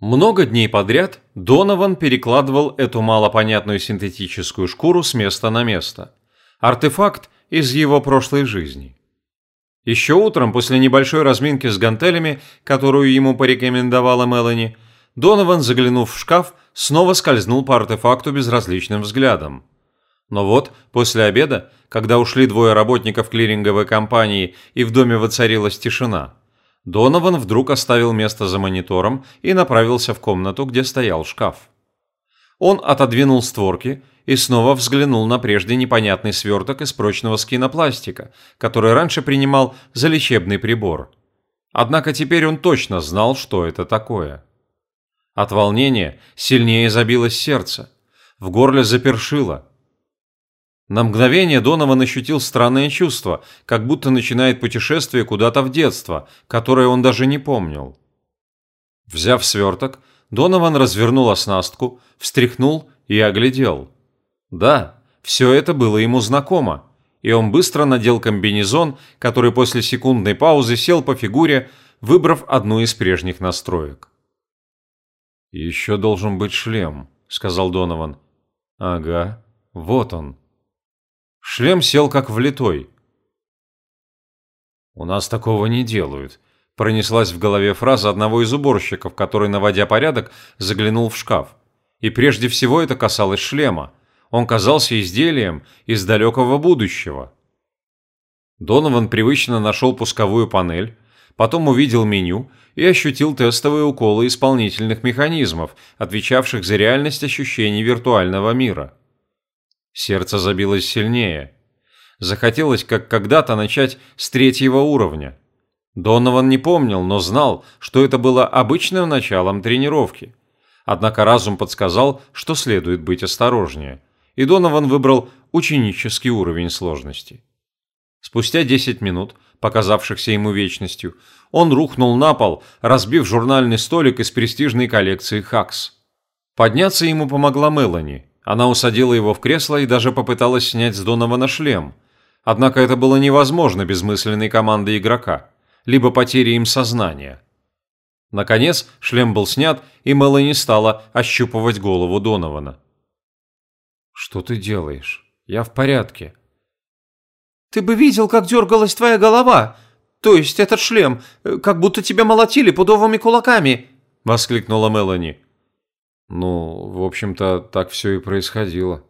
Много дней подряд Донован перекладывал эту малопонятную синтетическую шкуру с места на место. Артефакт из его прошлой жизни. Еще утром, после небольшой разминки с гантелями, которую ему порекомендовала Мелани, Донован, заглянув в шкаф, снова скользнул по артефакту безразличным взглядом. Но вот, после обеда, когда ушли двое работников клиринговой компании и в доме воцарилась тишина, Донован вдруг оставил место за монитором и направился в комнату, где стоял шкаф. Он отодвинул створки и снова взглянул на прежде непонятный сверток из прочного скинопластика, который раньше принимал за лечебный прибор. Однако теперь он точно знал, что это такое. От волнения сильнее забилось сердце, в горле запершило. На мгновение Донован ощутил странное чувство, как будто начинает путешествие куда-то в детство, которое он даже не помнил. Взяв сверток, Донован развернул оснастку, встряхнул и оглядел. Да, все это было ему знакомо, и он быстро надел комбинезон, который после секундной паузы сел по фигуре, выбрав одну из прежних настроек. «Еще должен быть шлем», — сказал Донован. «Ага, вот он». Шлем сел как влитой. «У нас такого не делают», – пронеслась в голове фраза одного из уборщиков, который, наводя порядок, заглянул в шкаф. И прежде всего это касалось шлема. Он казался изделием из далекого будущего. Донован привычно нашел пусковую панель, потом увидел меню и ощутил тестовые уколы исполнительных механизмов, отвечавших за реальность ощущений виртуального мира. Сердце забилось сильнее. Захотелось, как когда-то, начать с третьего уровня. Донован не помнил, но знал, что это было обычным началом тренировки. Однако разум подсказал, что следует быть осторожнее, и Донован выбрал ученический уровень сложности. Спустя 10 минут, показавшихся ему вечностью, он рухнул на пол, разбив журнальный столик из престижной коллекции «Хакс». Подняться ему помогла Мелани, она усадила его в кресло и даже попыталась снять с Донована шлем. Однако это было невозможно без мысленной команды игрока, либо потери им сознания. Наконец, шлем был снят, и Мелани стала ощупывать голову Донована. «Что ты делаешь? Я в порядке». «Ты бы видел, как дергалась твоя голова! То есть этот шлем, как будто тебя молотили пудовыми кулаками!» – воскликнула Мелани. Ну, в общем-то, так все и происходило.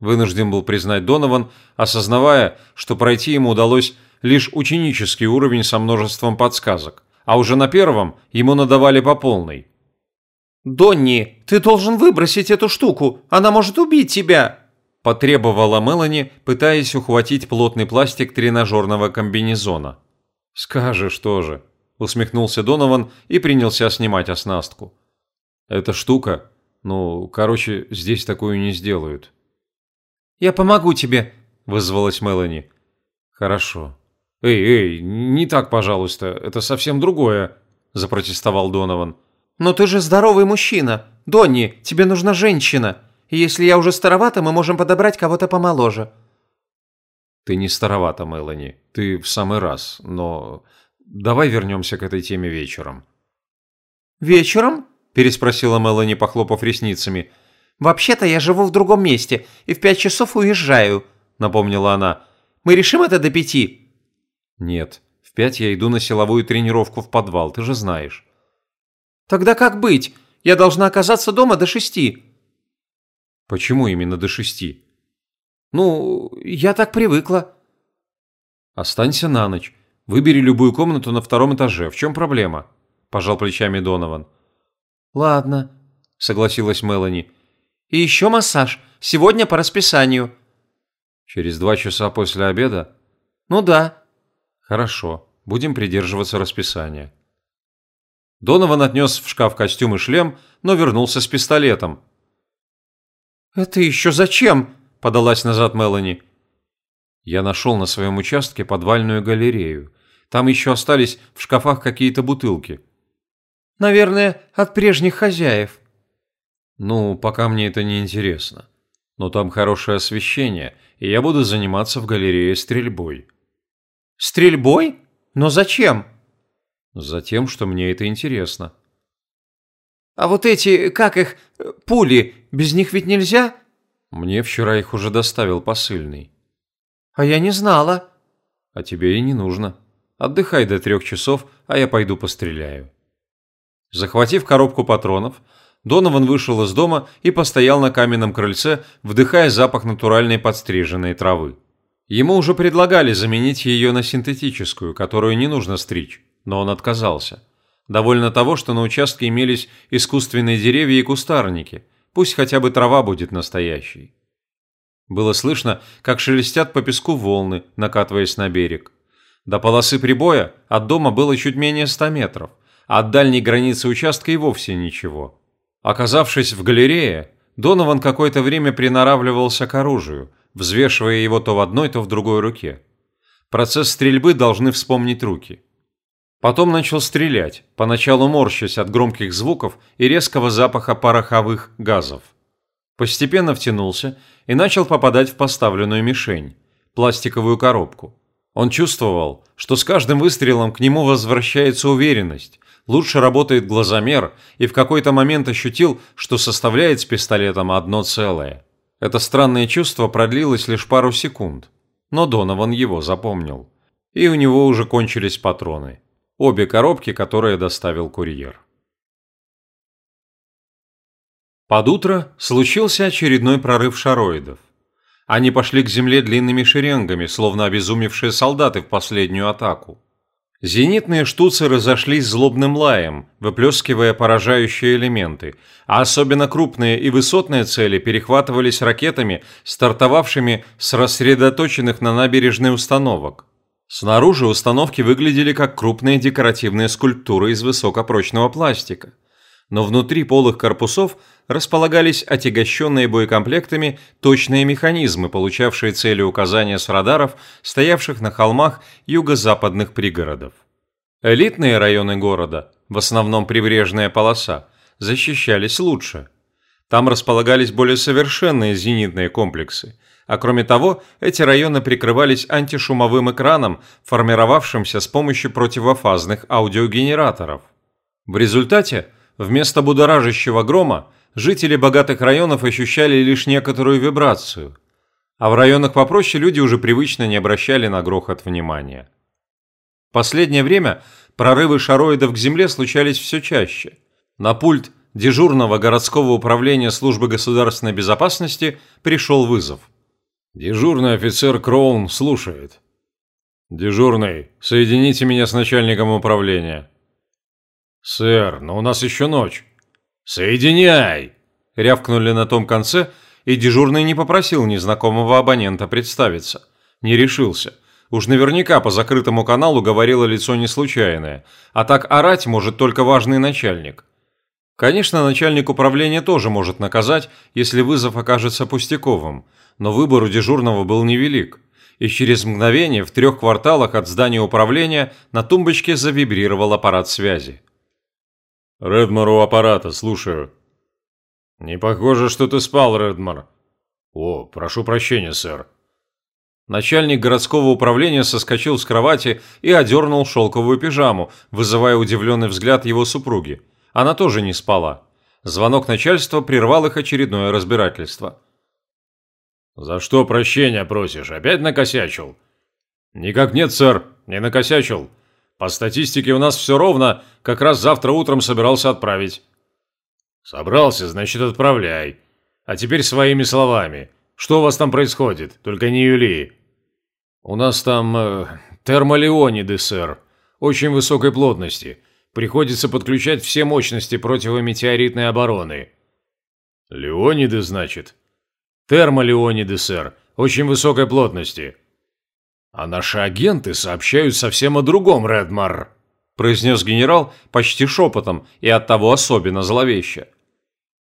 Вынужден был признать Донован, осознавая, что пройти ему удалось лишь ученический уровень со множеством подсказок, а уже на первом ему надавали по полной. «Донни, ты должен выбросить эту штуку, она может убить тебя!» потребовала Мелани, пытаясь ухватить плотный пластик тренажерного комбинезона. «Скажешь тоже», – усмехнулся Донован и принялся снимать оснастку. Эта штука, ну, короче, здесь такую не сделают. Я помогу тебе, вызвалась Мелани. Хорошо. Эй, эй, не так, пожалуйста, это совсем другое, запротестовал Донован. Но ты же здоровый мужчина. Донни, тебе нужна женщина. И если я уже старовата, мы можем подобрать кого-то помоложе. Ты не старовата, Мелани. Ты в самый раз, но давай вернемся к этой теме вечером. Вечером? Переспросила Мелани, похлопав ресницами. «Вообще-то я живу в другом месте и в пять часов уезжаю», — напомнила она. «Мы решим это до пяти?» «Нет, в пять я иду на силовую тренировку в подвал, ты же знаешь». «Тогда как быть? Я должна оказаться дома до шести». «Почему именно до шести?» «Ну, я так привыкла». «Останься на ночь. Выбери любую комнату на втором этаже. В чем проблема?» – пожал плечами Донован. «Ладно», – согласилась Мелани. «И еще массаж. Сегодня по расписанию». «Через два часа после обеда?» «Ну да». «Хорошо. Будем придерживаться расписания». Донован отнес в шкаф костюм и шлем, но вернулся с пистолетом. «Это еще зачем?» – подалась назад Мелани. Я нашел на своем участке подвальную галерею. Там еще остались в шкафах какие-то бутылки. Наверное, от прежних хозяев. Ну, пока мне это не интересно. Но там хорошее освещение, и я буду заниматься в галерее стрельбой. Стрельбой? Но зачем? Затем, что мне это интересно. А вот эти, как их, пули, без них ведь нельзя?» «Мне вчера их уже доставил посыльный». «А я не знала». «А тебе и не нужно. Отдыхай до трех часов, а я пойду постреляю». Захватив коробку патронов, Донован вышел из дома и постоял на каменном крыльце, вдыхая запах натуральной подстриженной травы. Ему уже предлагали заменить ее на синтетическую, которую не нужно стричь, но он отказался. Довольно того, что на участке имелись искусственные деревья и кустарники, пусть хотя бы трава будет настоящей. Было слышно, как шелестят по песку волны, накатываясь на берег. До полосы прибоя от дома было чуть менее ста метров, от дальней границы участка и вовсе ничего. Оказавшись в галерее, Донован какое-то время приноравливался к оружию, взвешивая его то в одной, то в другой руке. Процесс стрельбы должны вспомнить руки. Потом начал стрелять, поначалу морщась от громких звуков и резкого запаха пороховых газов. Постепенно втянулся и начал попадать в поставленную мишень – пластиковую коробку. Он чувствовал, что с каждым выстрелом к нему возвращается уверенность, лучше работает глазомер и в какой-то момент ощутил, что составляет с пистолетом одно целое. Это странное чувство продлилось лишь пару секунд, но Донован его запомнил. И у него уже кончились патроны. Обе коробки, которые доставил курьер. Под утро случился очередной прорыв шароидов. Они пошли к земле длинными шеренгами, словно обезумевшие солдаты в последнюю атаку. Зенитные штуцы разошлись злобным лаем, выплескивая поражающие элементы, а особенно крупные и высотные цели перехватывались ракетами, стартовавшими с рассредоточенных на набережной установок. Снаружи установки выглядели как крупные декоративные скульптуры из высокопрочного пластика – но внутри полых корпусов располагались отягощенные боекомплектами точные механизмы, получавшие цели указания с радаров, стоявших на холмах юго-западных пригородов. Элитные районы города, в основном прибрежная полоса, защищались лучше. Там располагались более совершенные зенитные комплексы, а кроме того, эти районы прикрывались антишумовым экраном, формировавшимся с помощью противофазных аудиогенераторов. В результате Вместо будоражащего грома жители богатых районов ощущали лишь некоторую вибрацию, а в районах попроще люди уже привычно не обращали на грохот внимания. В последнее время прорывы шароидов к земле случались все чаще. На пульт дежурного городского управления службы государственной безопасности пришел вызов. Дежурный офицер Кроун слушает. «Дежурный, соедините меня с начальником управления». «Сэр, но у нас еще ночь». «Соединяй!» – рявкнули на том конце, и дежурный не попросил незнакомого абонента представиться. Не решился. Уж наверняка по закрытому каналу говорило лицо не случайное, а так орать может только важный начальник. Конечно, начальник управления тоже может наказать, если вызов окажется пустяковым, но выбор у дежурного был невелик. И через мгновение в трех кварталах от здания управления на тумбочке завибрировал аппарат связи. «Редмор у аппарата, слушаю». «Не похоже, что ты спал, Редмор». «О, прошу прощения, сэр». Начальник городского управления соскочил с кровати и одернул шелковую пижаму, вызывая удивленный взгляд его супруги. Она тоже не спала. Звонок начальства прервал их очередное разбирательство. «За что прощения просишь? Опять накосячил?» «Никак нет, сэр, не накосячил. По статистике у нас все ровно, как раз завтра утром собирался отправить». «Собрался, значит, отправляй. А теперь своими словами. Что у вас там происходит? Только не Юли». «У нас там э, термолеониды, сэр. Очень высокой плотности. Приходится подключать все мощности противометеоритной обороны». «Леониды, значит?» «Термолеониды, сэр. Очень высокой плотности». «А наши агенты сообщают совсем о другом, Редмар», – произнес генерал почти шепотом и оттого особенно зловеще.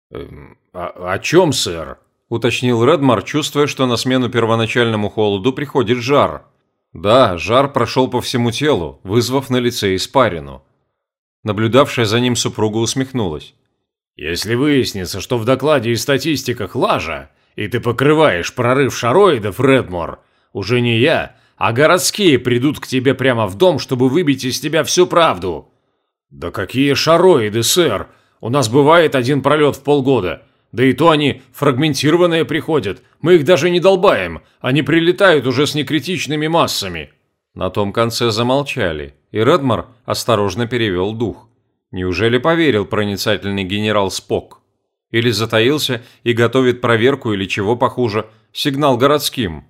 «Эм, «О, «О чем, сэр?» – уточнил Редмар, чувствуя, что на смену первоначальному холоду приходит жар. Да, жар прошел по всему телу, вызвав на лице испарину. Наблюдавшая за ним супруга усмехнулась. «Если выяснится, что в докладе и статистиках лажа, и ты покрываешь прорыв шароидов, Редмор, уже не я, а городские придут к тебе прямо в дом, чтобы выбить из тебя всю правду». «Да какие шароиды, сэр! У нас бывает один пролет в полгода. Да и то они фрагментированные приходят. Мы их даже не долбаем. Они прилетают уже с некритичными массами». На том конце замолчали, и Редмар осторожно перевел дух. Неужели поверил проницательный генерал Спок? Или затаился и готовит проверку или чего похуже, сигнал городским?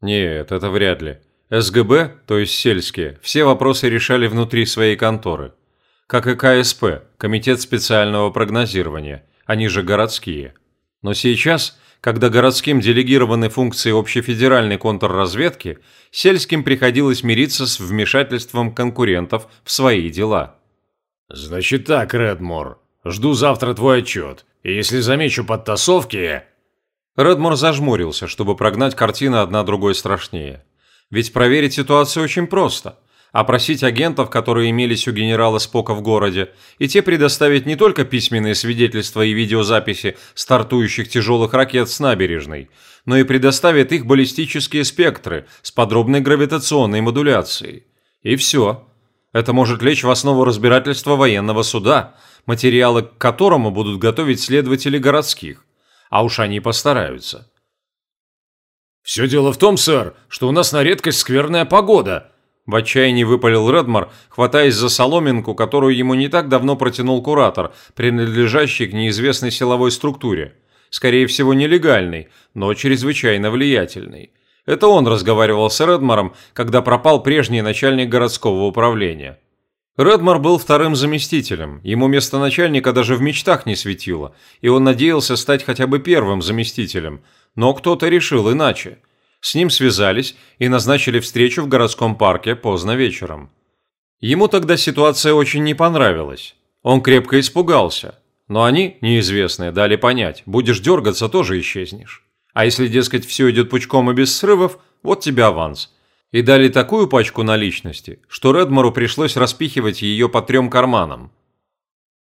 Нет, это вряд ли. СГБ, то есть сельские, все вопросы решали внутри своей конторы. Как и КСП, Комитет специального прогнозирования, они же городские. Но сейчас, когда городским делегированы функции общефедеральной контрразведки, сельским приходилось мириться с вмешательством конкурентов в свои дела. «Значит так, Редмор, жду завтра твой отчет, и если замечу подтасовки...» Редмор зажмурился, чтобы прогнать картины одна другой страшнее. Ведь проверить ситуацию очень просто. Опросить агентов, которые имелись у генерала Спока в городе, и те предоставить не только письменные свидетельства и видеозаписи стартующих тяжелых ракет с набережной, но и предоставят их баллистические спектры с подробной гравитационной модуляцией. И все. Это может лечь в основу разбирательства военного суда, материалы к которому будут готовить следователи городских. А уж они постараются. «Все дело в том, сэр, что у нас на редкость скверная погода», в отчаянии выпалил Редмар, хватаясь за соломинку, которую ему не так давно протянул куратор, принадлежащий к неизвестной силовой структуре. Скорее всего, нелегальный, но чрезвычайно влиятельный. Это он разговаривал с Редмаром, когда пропал прежний начальник городского управления. Редмар был вторым заместителем, ему место начальника даже в мечтах не светило, и он надеялся стать хотя бы первым заместителем, но кто-то решил иначе. С ним связались и назначили встречу в городском парке поздно вечером. Ему тогда ситуация очень не понравилась. Он крепко испугался, но они, неизвестные, дали понять, будешь дергаться, тоже исчезнешь. А если, дескать, все идет пучком и без срывов, вот тебе аванс. И дали такую пачку наличности, что Редмору пришлось распихивать ее по трем карманам.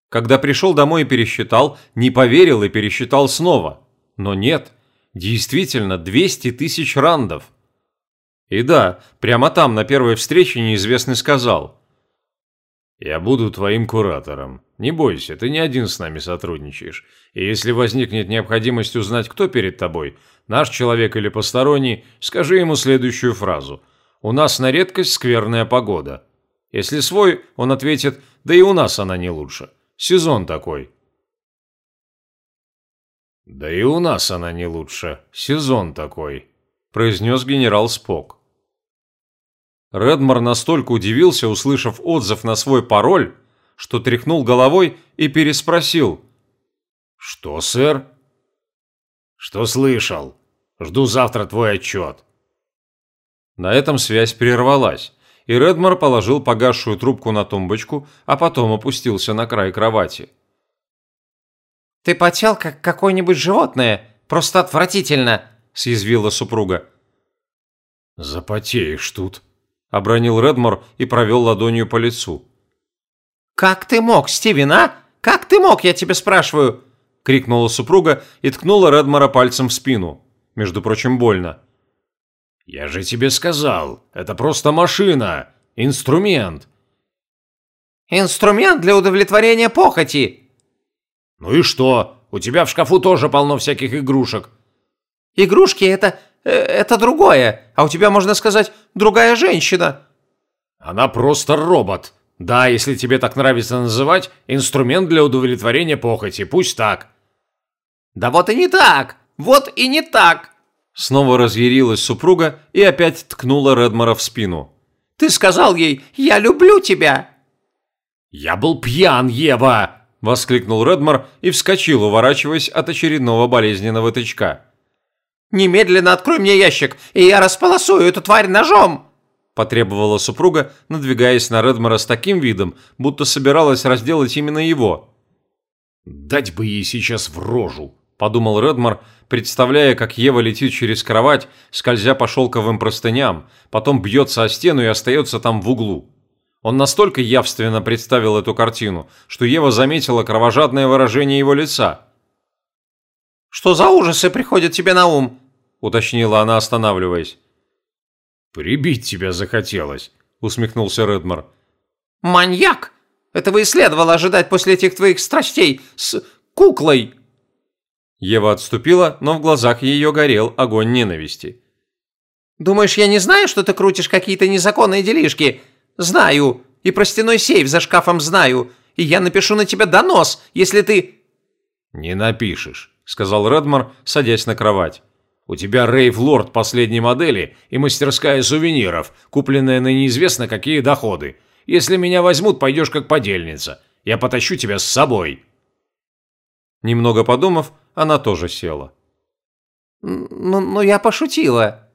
Когда пришел домой и пересчитал, не поверил и пересчитал снова. Но нет, действительно 200 тысяч рандов. И да, прямо там, на первой встрече, неизвестный сказал. «Я буду твоим куратором. Не бойся, ты не один с нами сотрудничаешь. И если возникнет необходимость узнать, кто перед тобой, наш человек или посторонний, скажи ему следующую фразу. «У нас на редкость скверная погода». Если свой, он ответит «Да и у нас она не лучше. Сезон такой». «Да и у нас она не лучше. Сезон такой», – произнес генерал Спок. Редмар настолько удивился, услышав отзыв на свой пароль, что тряхнул головой и переспросил. «Что, сэр?» «Что слышал? Жду завтра твой отчет». На этом связь прервалась, и Редмар положил погасшую трубку на тумбочку, а потом опустился на край кровати. «Ты потел, как какое-нибудь животное. Просто отвратительно», – съязвила супруга. «Запотеешь тут», обронил Редмор и провел ладонью по лицу. «Как ты мог, Стивен, а? Как ты мог, я тебя спрашиваю?» – крикнула супруга и ткнула Редмора пальцем в спину. Между прочим, больно. «Я же тебе сказал, это просто машина, инструмент». «Инструмент для удовлетворения похоти». «Ну и что? У тебя в шкафу тоже полно всяких игрушек». «Игрушки – это Э, это другое, а у тебя, можно сказать, другая женщина». «Она просто робот. Да, если тебе так нравится называть, инструмент для удовлетворения похоти, пусть так». «Да вот и не так! Вот и не так!» Снова разъярилась супруга и опять ткнула Редмора в спину. «Ты сказал ей, я люблю тебя!» «Я был пьян, Ева!» – воскликнул Редмор и вскочил, уворачиваясь от очередного болезненного тычка. Немедленно открой мне ящик, и я располосую эту тварь ножом!» Потребовала супруга, надвигаясь на Редмора с таким видом, будто собиралась разделать именно его. «Дать бы ей сейчас в рожу!» – подумал Редмор, представляя, как Ева летит через кровать, скользя по шелковым простыням, потом бьется о стену и остается там в углу. Он настолько явственно представил эту картину, что Ева заметила кровожадное выражение его лица. «Что за ужасы приходят тебе на ум?» уточнила она, останавливаясь. «Прибить тебя захотелось», – усмехнулся Редмор. «Маньяк! Этого и следовало ожидать после этих твоих страстей с куклой!» Ева отступила, но в глазах ее горел огонь ненависти. «Думаешь, я не знаю, что ты крутишь какие-то незаконные делишки? Знаю. И про стеной сейф за шкафом знаю. И я напишу на тебя донос, если ты...» «Не напишешь», — сказал Редмор, садясь на кровать. «У тебя Рейв Лорд последней модели и мастерская сувениров, купленная на неизвестно какие доходы. Если меня возьмут, пойдешь как подельница. Я потащу тебя с собой». Немного подумав, она тоже села. «Ну, ну я пошутила».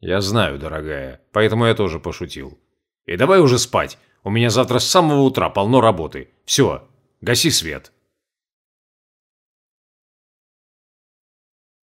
«Я знаю, дорогая, поэтому я тоже пошутил. И давай уже спать. У меня завтра с самого утра полно работы. Все, гаси свет».